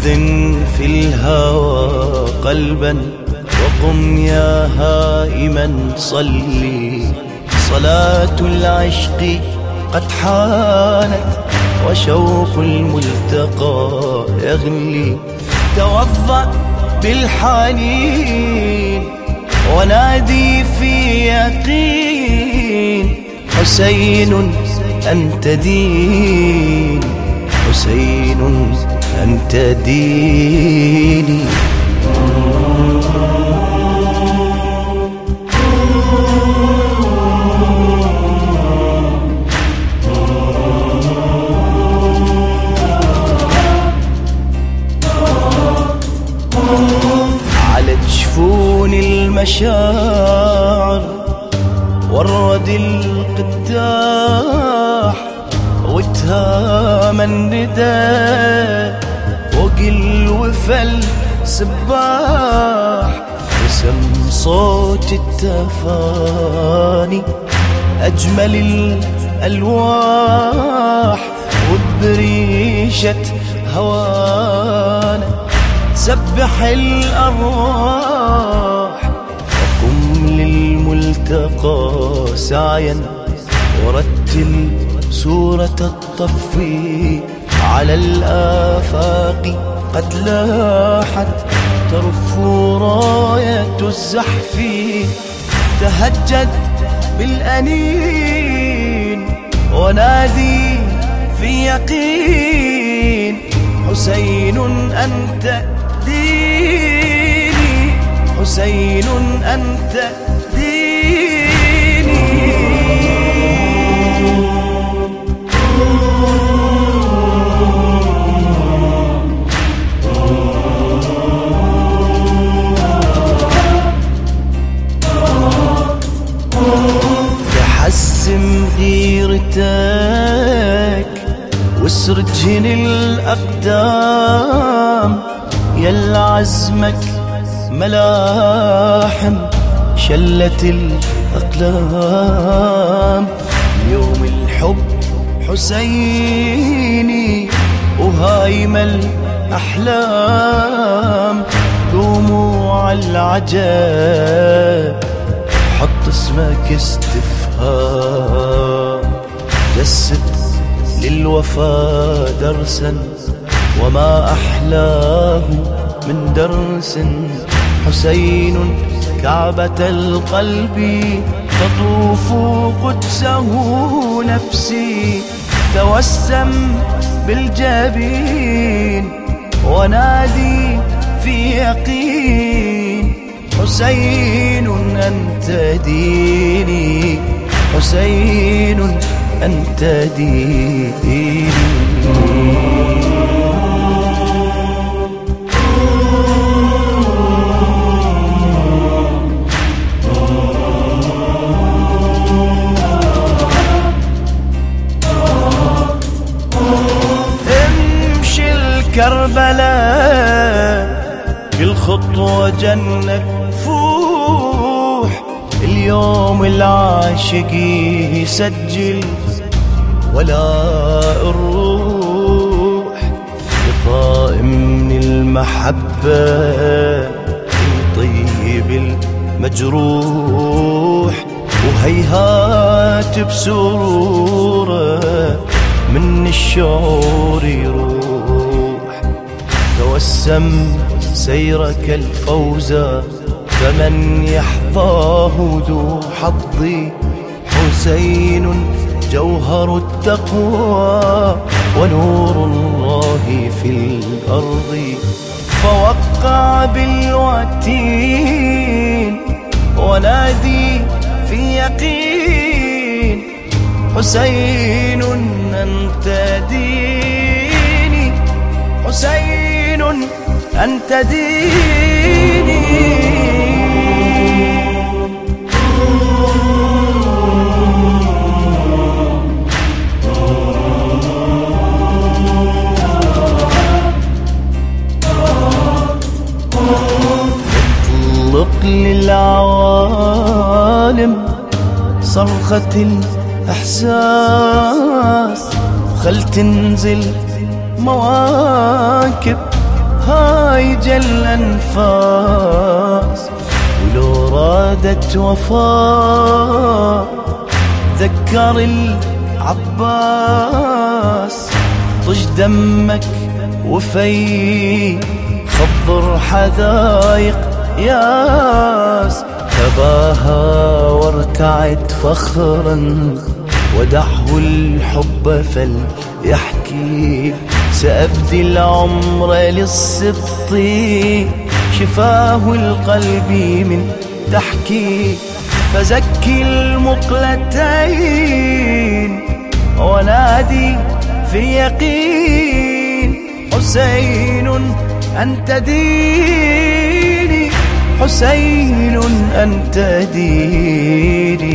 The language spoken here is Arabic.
أذن في الهوى قلبا وقم يا هائما صلي. صلاة العشق قد حانت وشوق الملتقى يغلي. توضأ بالحنين ونادي في يقين. حسين أنت دين حسين أنت ديني. على جفون المشاعر ورد القداح واتهام النداء فوق الوفل سباح وسم صوت التفاني أجمل الألواح وبريشة هوانا. سبح الأرواح وقم للملتقى سعيا ورتل سورة الطف على الآفاق قد لاحت ترف راية الزحف. تهجد بالأنين ونادي في يقين حسين أنت ديني حسين أنت واسرجن الأقدام يا عزمك ملاحم شلت الأقلام. يوم الحب حسيني وهايم الأحلام. دموع العجب حط اسمك استفهام للوفا درسا وما أحلاه من درس. حسين كعبة القلب تطوف قدسه نفسي. توسم بالجبين ونادي في يقين. حسين أنت ديني. حسين أنت ديني. امشي الكربلاء كل خطوة جنة فوح. اليوم العاشق يسجل ولا الروح لقاء من المحبة طيب المجروح. وهيهات بسرورة من الشعور يروح. توسم سيرك الفوزا فمن يحظاه ذو حظي حسين جوهر التقوى ونور الله في الأرض. فوقع بالوتين ونادي في يقين حسين أنت ديني حسين أنت ديني. صرخة الإحساس. خل تنزل مواكب هايج الأنفاس ولو رادت وفاء ذكر العباس. طج دمك وفي خضر حدايق ياس. تباهى وارتعد فخرا ودعه الحب فليحكي. سأفدي العمر للصدق شفاه القلب من تحكي. فزكي المقلتين ونادي في يقين حسين أنت ديني حسين أنت ديري.